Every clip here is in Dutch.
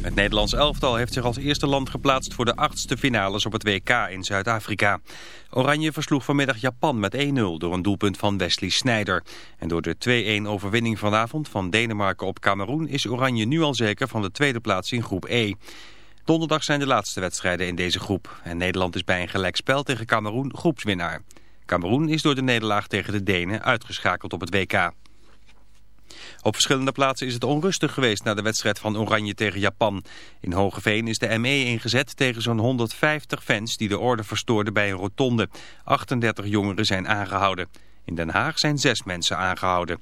Het Nederlands elftal heeft zich als eerste land geplaatst voor de achtste finales op het WK in Zuid-Afrika. Oranje versloeg vanmiddag Japan met 1-0 door een doelpunt van Wesley Sneijder. En door de 2-1 overwinning vanavond van Denemarken op Cameroen is Oranje nu al zeker van de tweede plaats in groep E. Donderdag zijn de laatste wedstrijden in deze groep. En Nederland is bij een gelijkspel tegen Cameroen groepswinnaar. Cameroen is door de nederlaag tegen de Denen uitgeschakeld op het WK. Op verschillende plaatsen is het onrustig geweest na de wedstrijd van Oranje tegen Japan. In Hogeveen is de ME ingezet tegen zo'n 150 fans die de orde verstoorden bij een rotonde. 38 jongeren zijn aangehouden. In Den Haag zijn zes mensen aangehouden.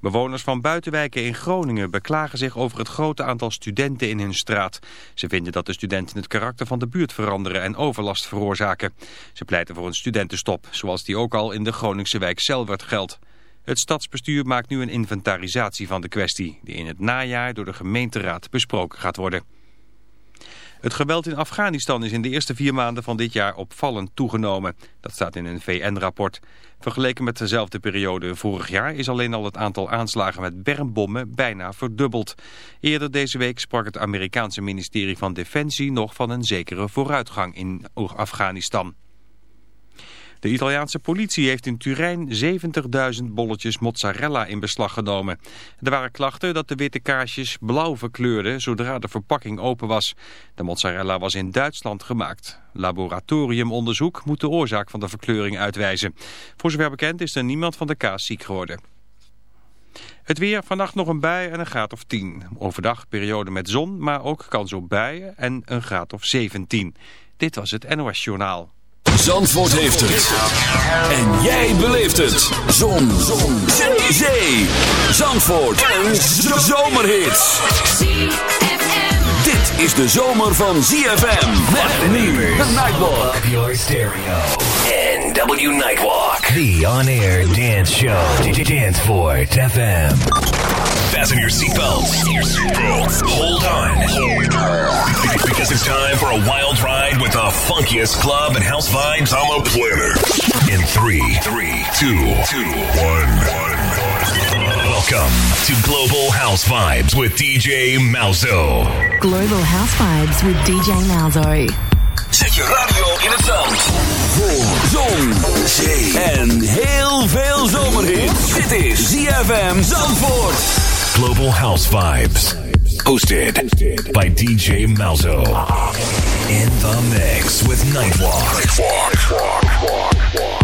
Bewoners van buitenwijken in Groningen beklagen zich over het grote aantal studenten in hun straat. Ze vinden dat de studenten het karakter van de buurt veranderen en overlast veroorzaken. Ze pleiten voor een studentenstop, zoals die ook al in de Groningse wijk Selwert geldt. Het stadsbestuur maakt nu een inventarisatie van de kwestie... die in het najaar door de gemeenteraad besproken gaat worden. Het geweld in Afghanistan is in de eerste vier maanden van dit jaar opvallend toegenomen. Dat staat in een VN-rapport. Vergeleken met dezelfde periode vorig jaar is alleen al het aantal aanslagen met bermbommen bijna verdubbeld. Eerder deze week sprak het Amerikaanse ministerie van Defensie nog van een zekere vooruitgang in Afghanistan. De Italiaanse politie heeft in Turijn 70.000 bolletjes mozzarella in beslag genomen. Er waren klachten dat de witte kaarsjes blauw verkleurden zodra de verpakking open was. De mozzarella was in Duitsland gemaakt. Laboratoriumonderzoek moet de oorzaak van de verkleuring uitwijzen. Voor zover bekend is er niemand van de kaas ziek geworden. Het weer, vannacht nog een bui en een graad of 10. Overdag periode met zon, maar ook kans op buien en een graad of 17. Dit was het NOS Journaal. Zandvoort heeft het. En jij beleeft het. Zon. Zon. Zee. Zandvoort. Een zomerhit. Dit is de zomer van ZFM. Met nu de Nightwalk. Your stereo. NW Nightwalk. The on-air dance show. Dance for FM. Fasten your seatbelts. Hold on. Because it's time for a wild ride with the funkiest club and house vibes on the planet. In three, three, two, two, one, one. Welcome to Global House Vibes with DJ Malzo. Global House Vibes with DJ Malzo. Zet je radio in het zand. Voor zon, zee en heel veel zomerhit. Dit is ZFM Zandvoort. Global House Vibes. Hosted by DJ Malzo. In the mix with Nightwalk. you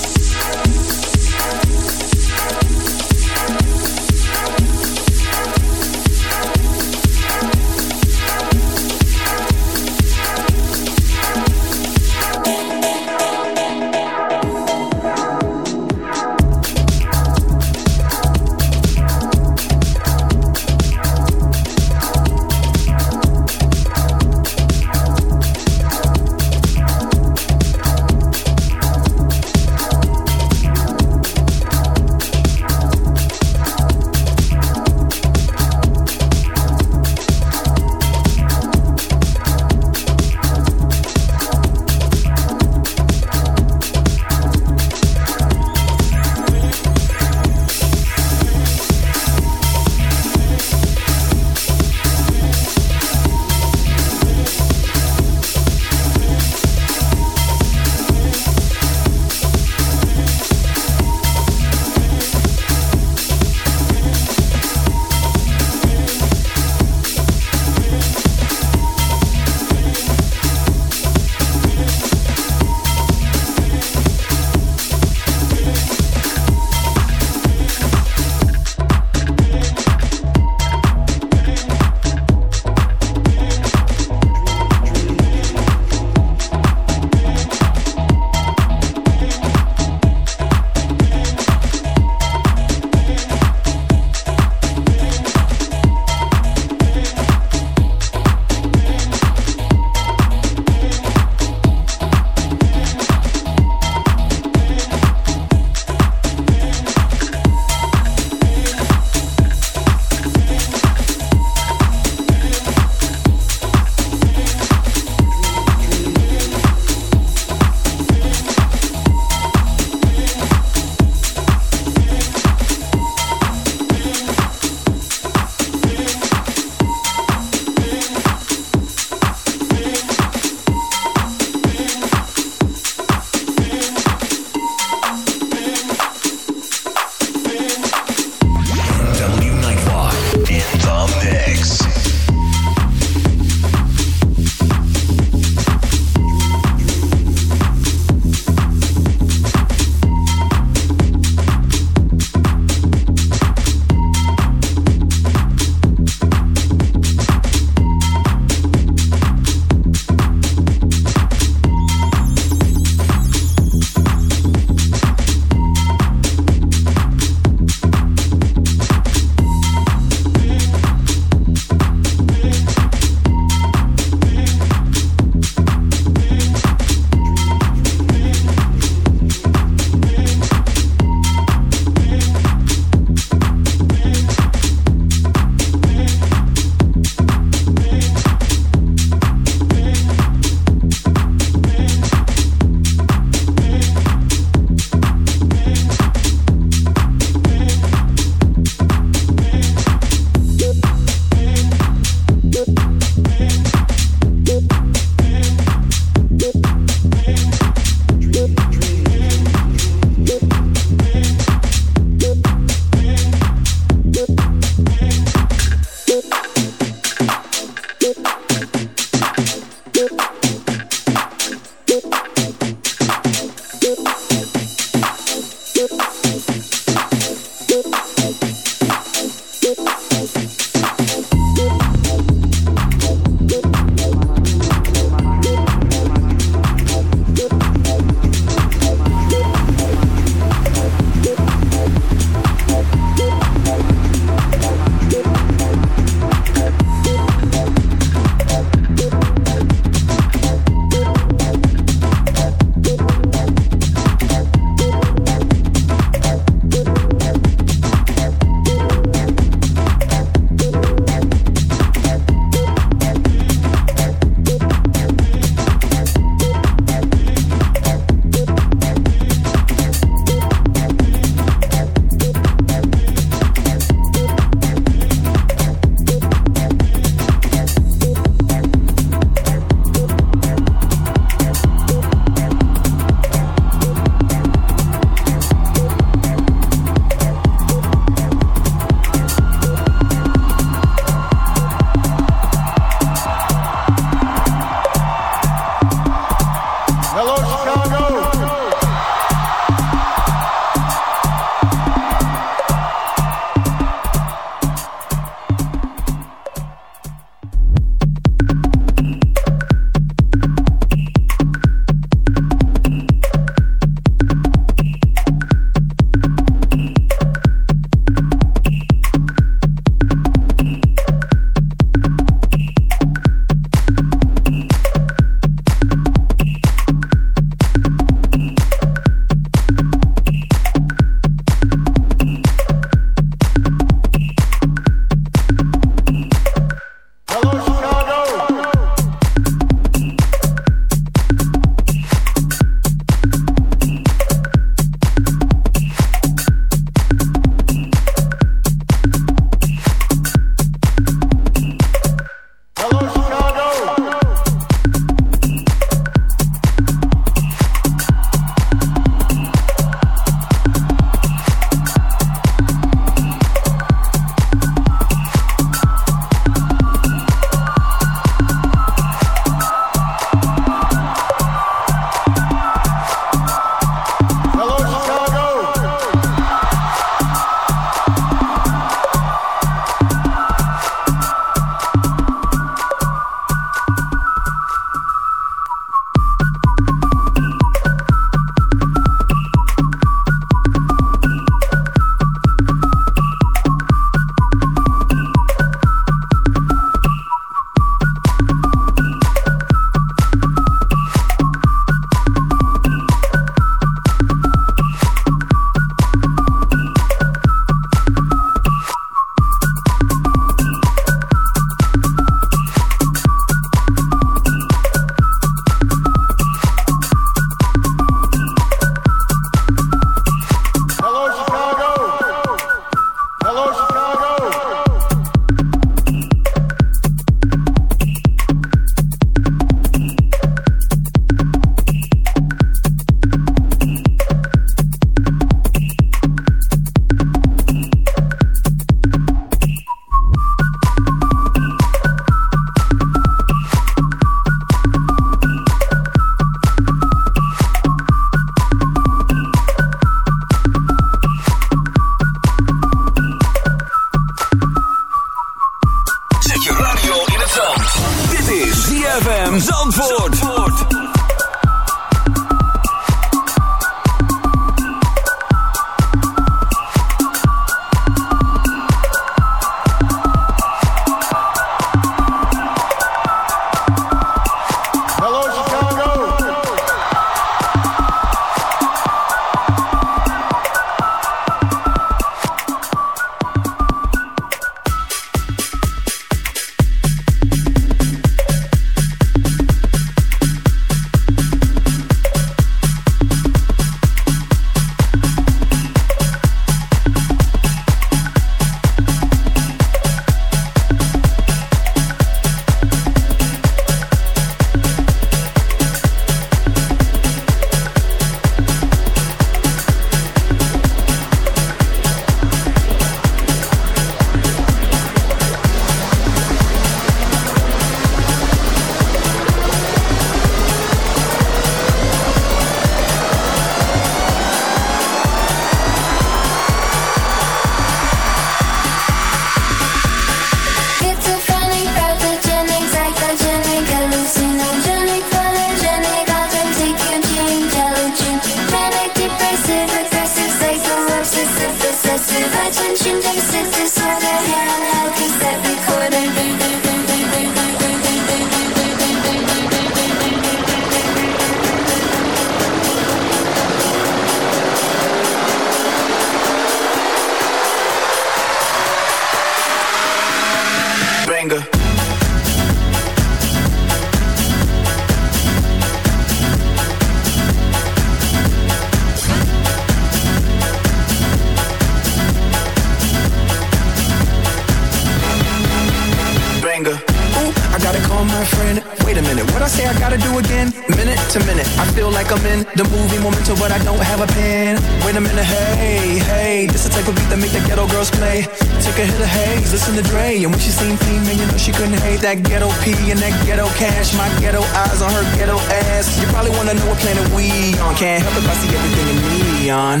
planet we on. Can't help I see everything in neon.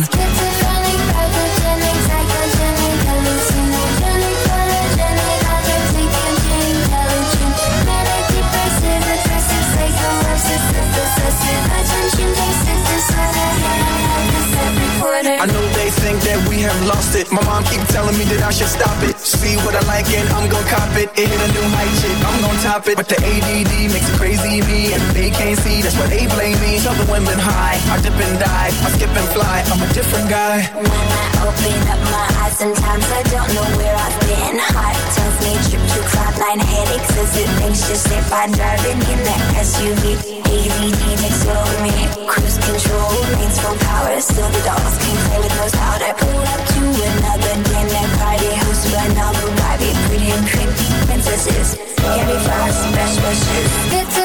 I. I know they think that have lost it. My mom keep telling me that I should stop it. See what I like and I'm gon' cop it. It hit a new height, shit. I'm gon' top it. But the ADD makes it crazy me, and they can't see. That's why they blame me. Tell the women high, I dip and dive, I skip and fly. I'm a different guy. When I open up my eyes, sometimes I don't know where I've been. Heart tells me trip to cloudline headaches as it thinks you if I'm driving in that SUV. ADD takes over me. Cruise control, reigns full power. Still the dogs can play with no powder up to another dinner party. Who's run all the body? Pretty and pretty princesses. Candy floss, best wishes. It's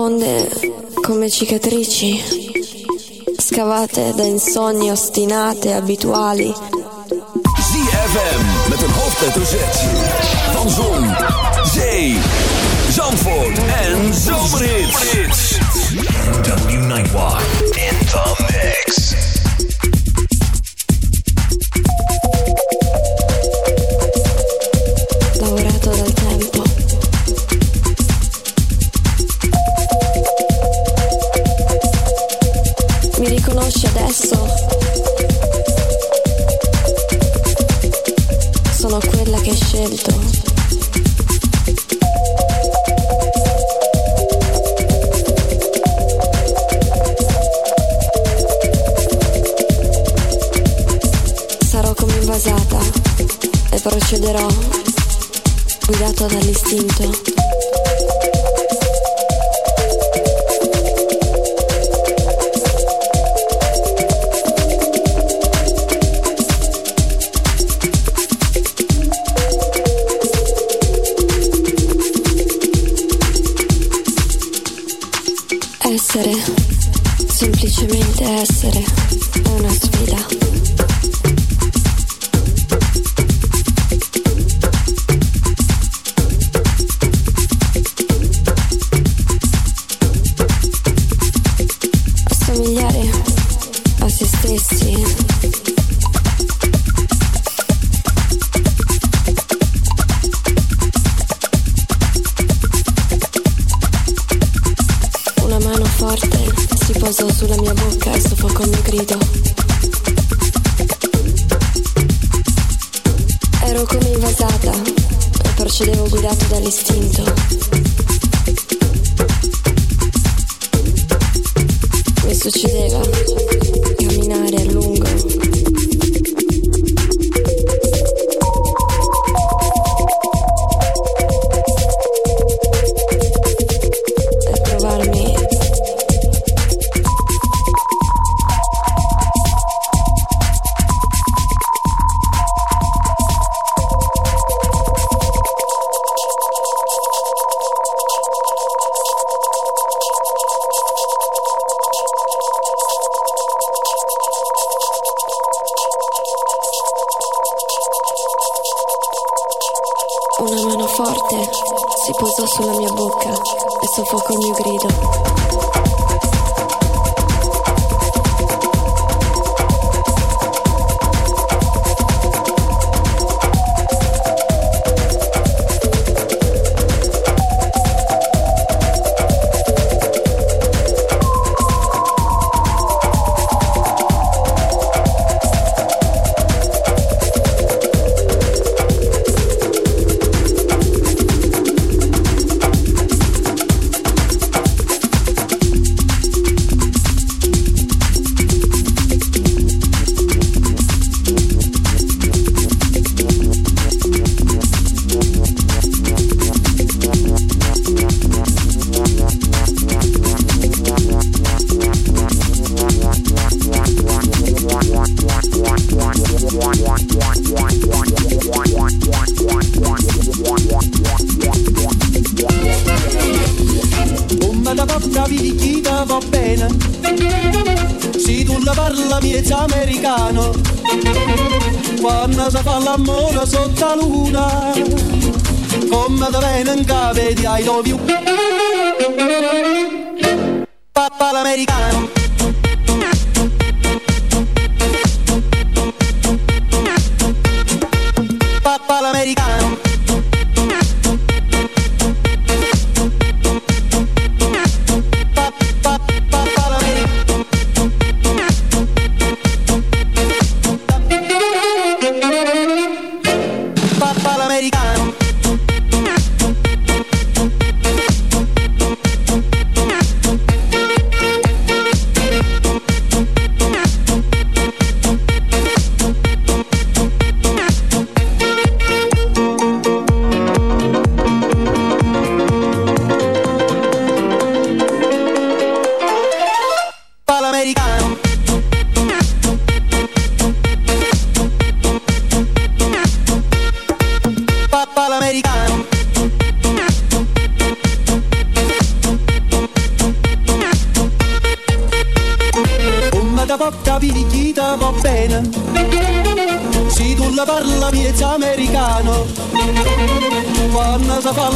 profonde come cicatrici, scavate da insonni ostinate, abituali. ZFM met een hoofdletter Z van zon, zee, Zandvoort en Zomerhits. W Nightwalk in the mix. Procederò, guidato dall'istinto. Essere, semplicemente essere, una sfida.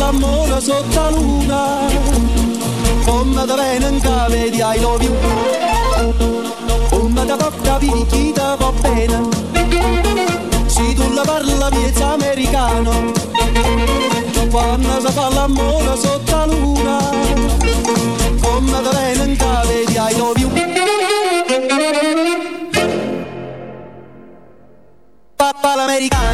d'amore sotto la luna. Come da venga vedi ai lovi come da porta vivi va bene. Se tu la parla piezza americano. Quando si fa l'amore sotto la luna. Come da venga vedi ai lovi Papa l'americano.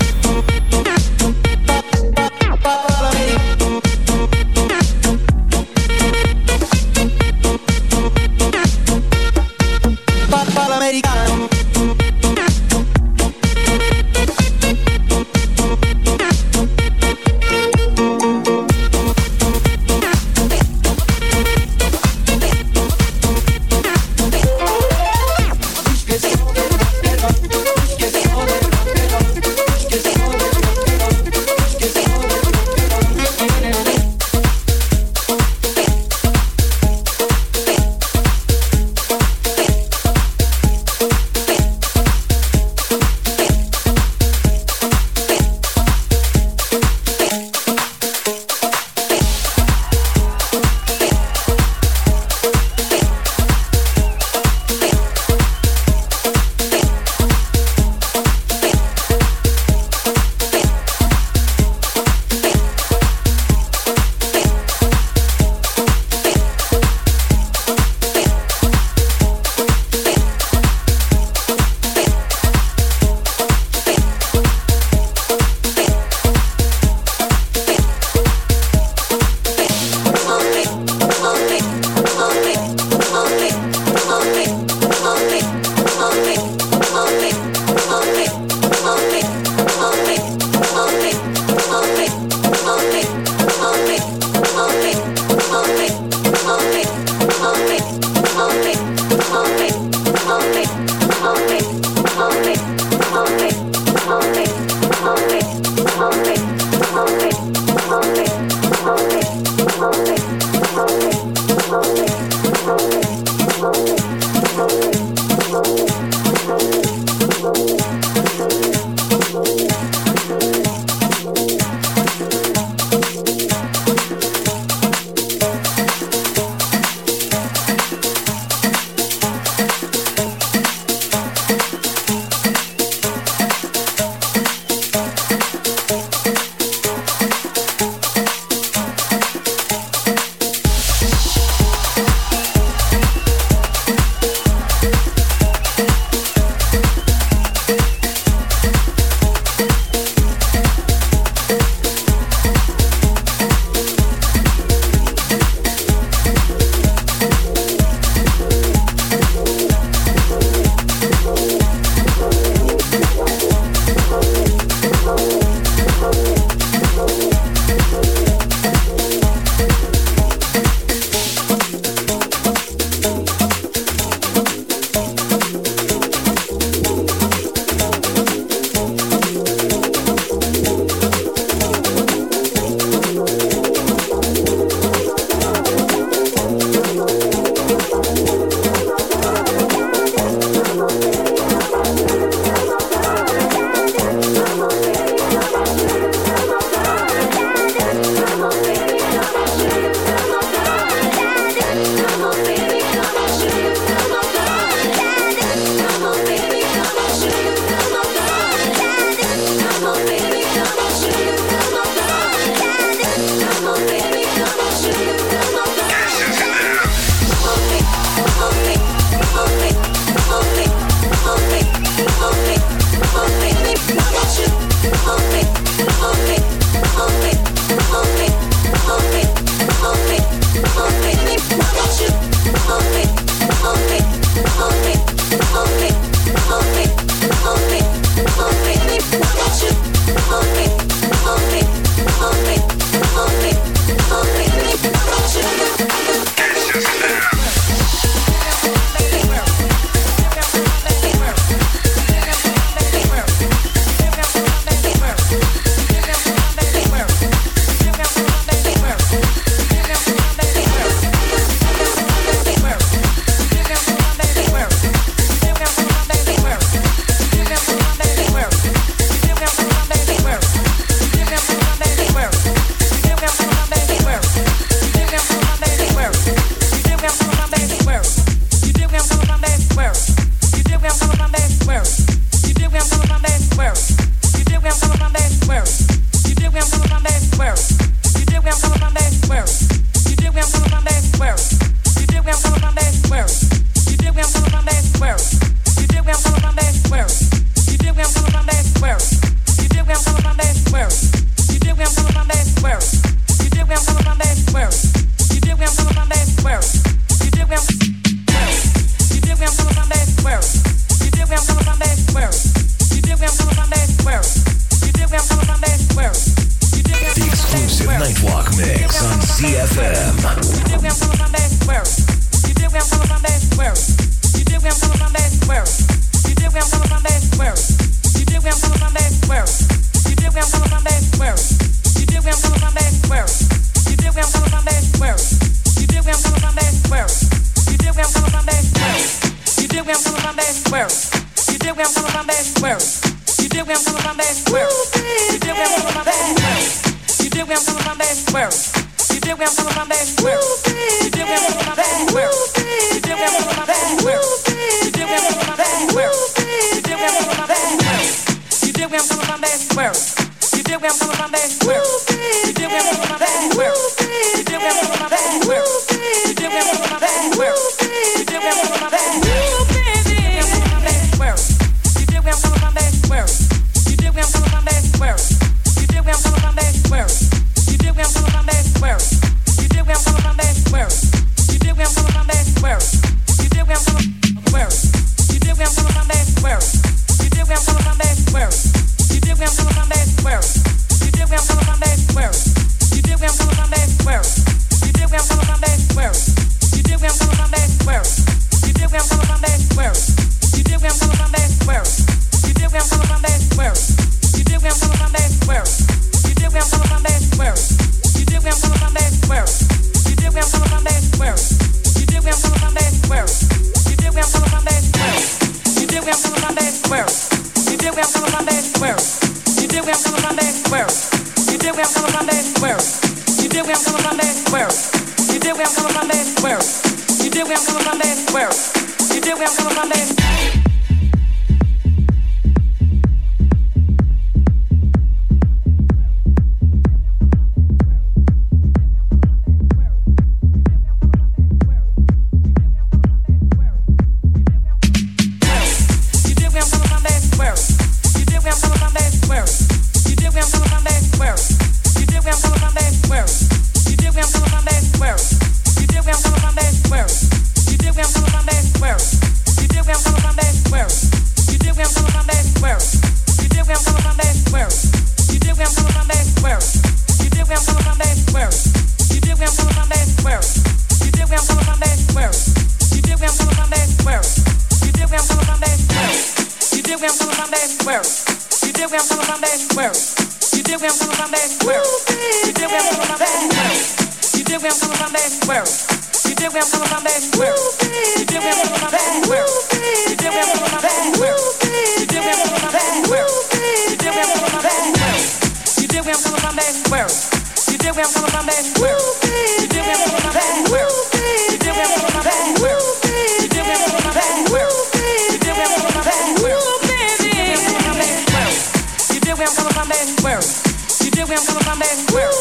Where?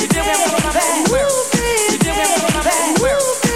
You did what I'm. Where? You did. Where?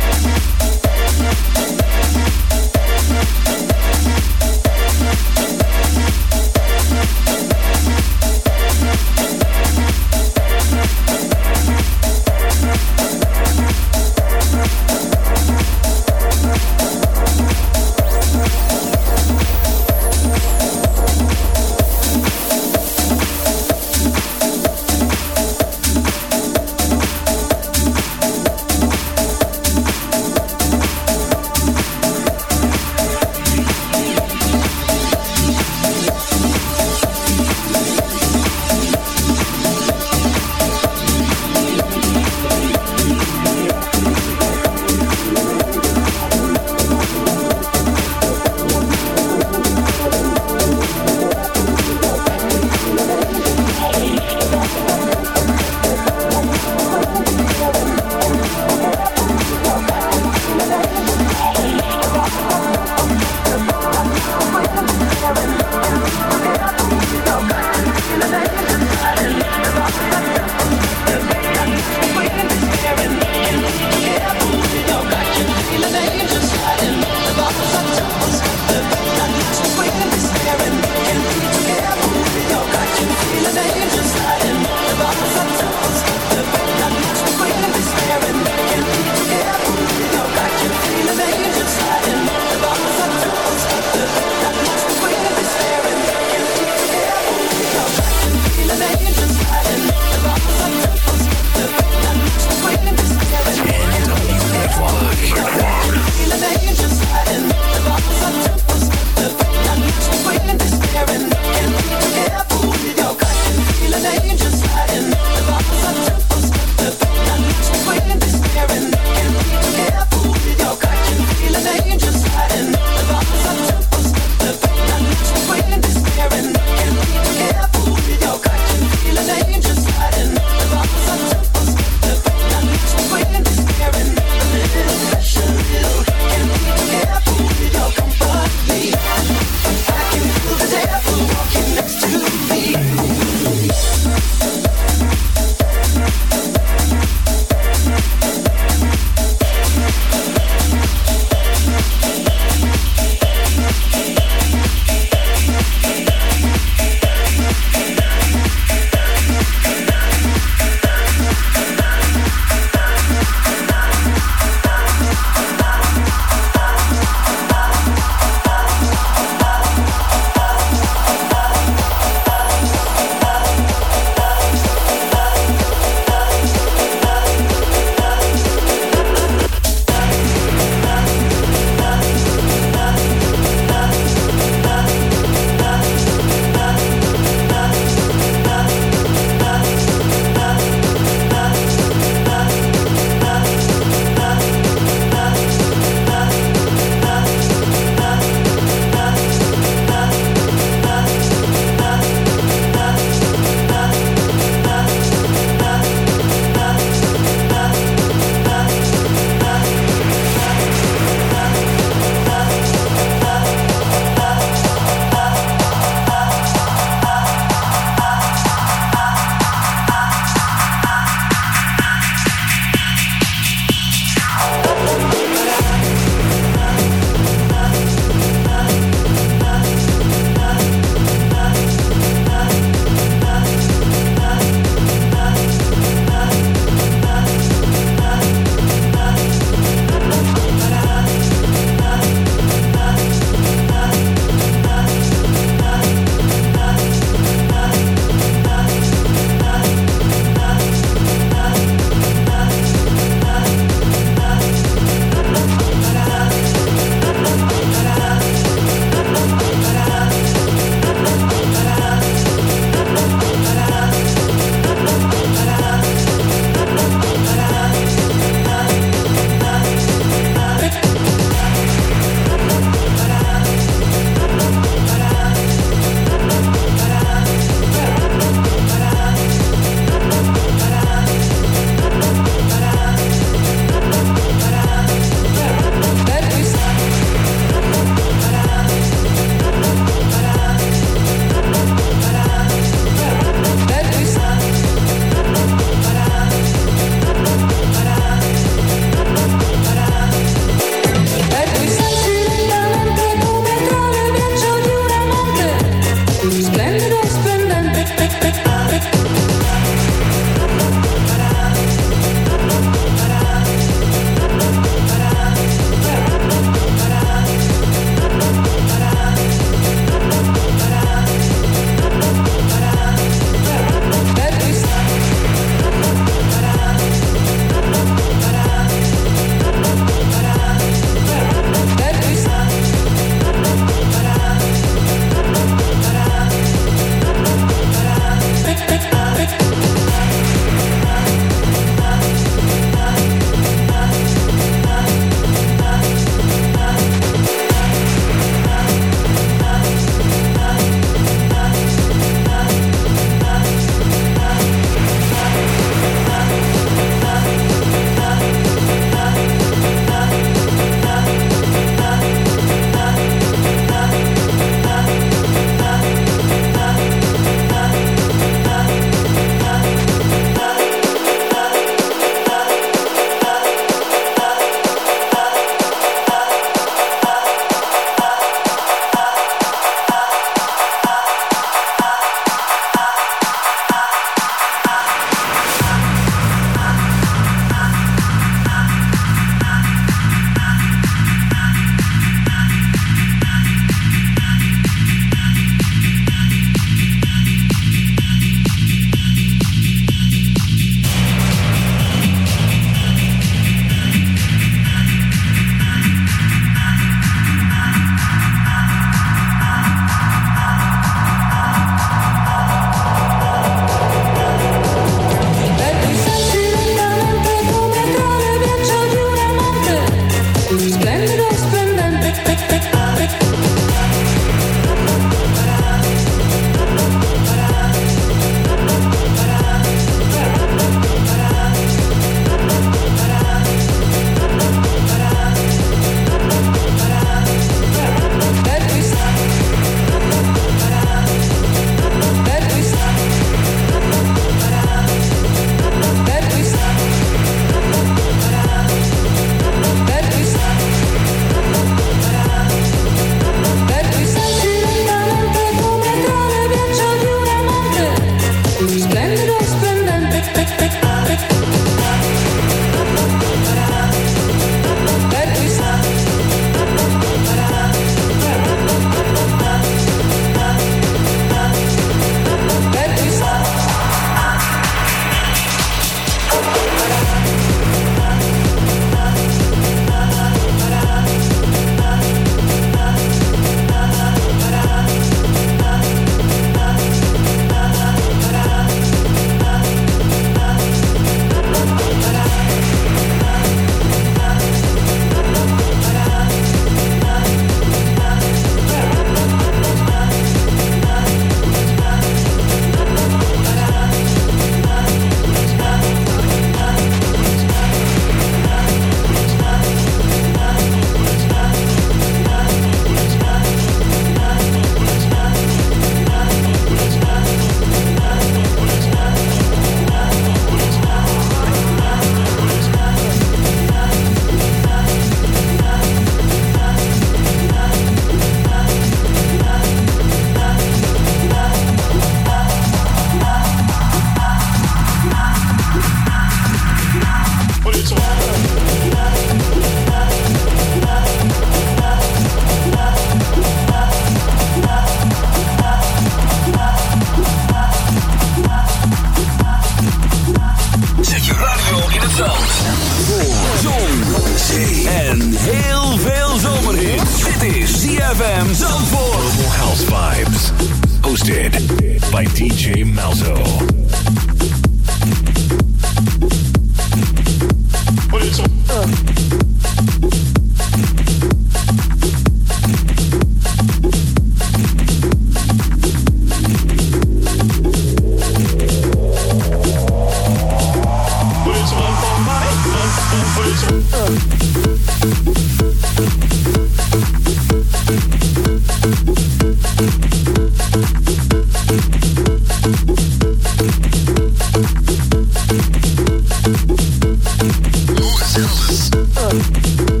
Oh.